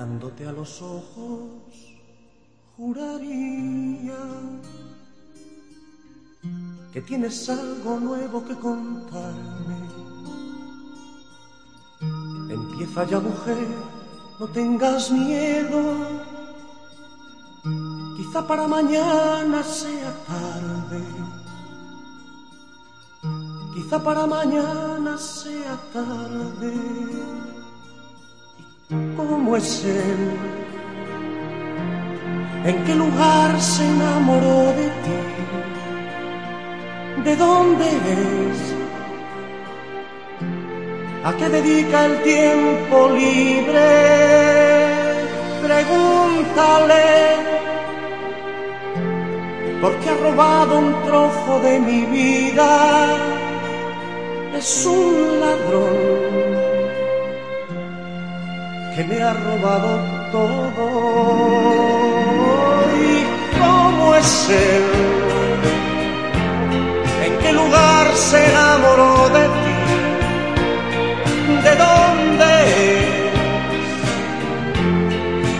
mirándote a los ojos, juraría que tienes algo nuevo que contarme. Empieza ya, mujer, no tengas miedo. Quizá para mañana sea tarde. Quizá para mañana sea tarde. ¿Y cómo ¿En qué lugar se enamoró de ti? ¿De dónde es? ¿A qué dedica el tiempo libre? Pregúntale, porque ha robado un trozo de mi vida. Es un ladrón que me ha robado todo. ¿Y cómo es él? ¿En qué lugar se enamoró de ti? ¿De dónde es?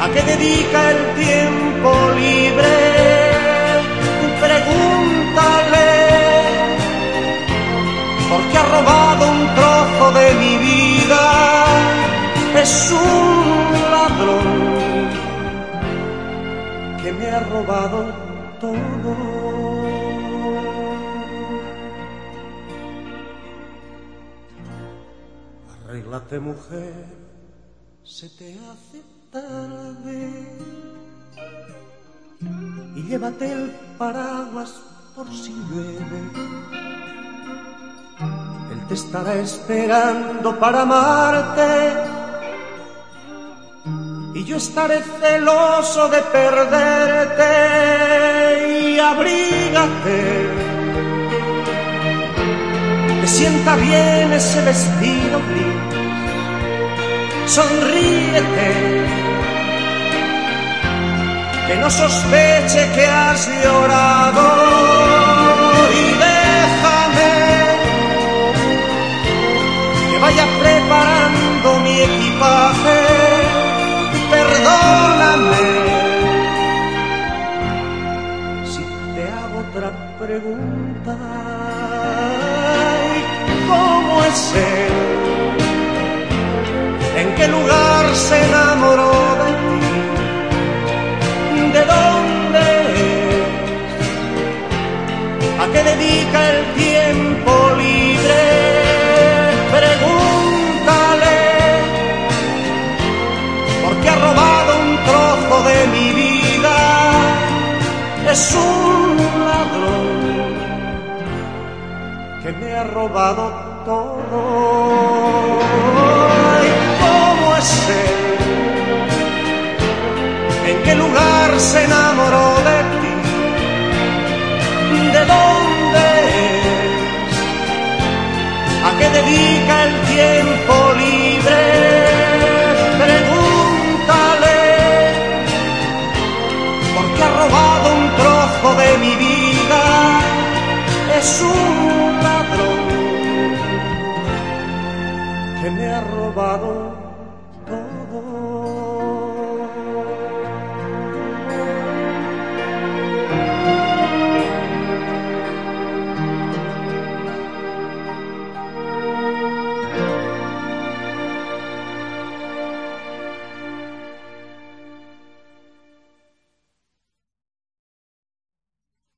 ¿A qué dedica el tiempo libre? Pregúntale, porque ha robado un trozo de mi vida. Es un ladrón que me ha robado todo. Arréglate mujer, se te hace tarde y llévate el paraguas por si llueve. Él te estará esperando para amarte y yo estaré celoso de perderte y abrígate te sienta bien ese vestido gris. Sonríete, que no sospeche que has llorado y déjame que vaya preparando mi equipaje. Perdóname si te hago otra pregunta. ¿Cómo es él? ¿En qué lugar se enamoró Es un ladrón que me ha robado todo. robado todo.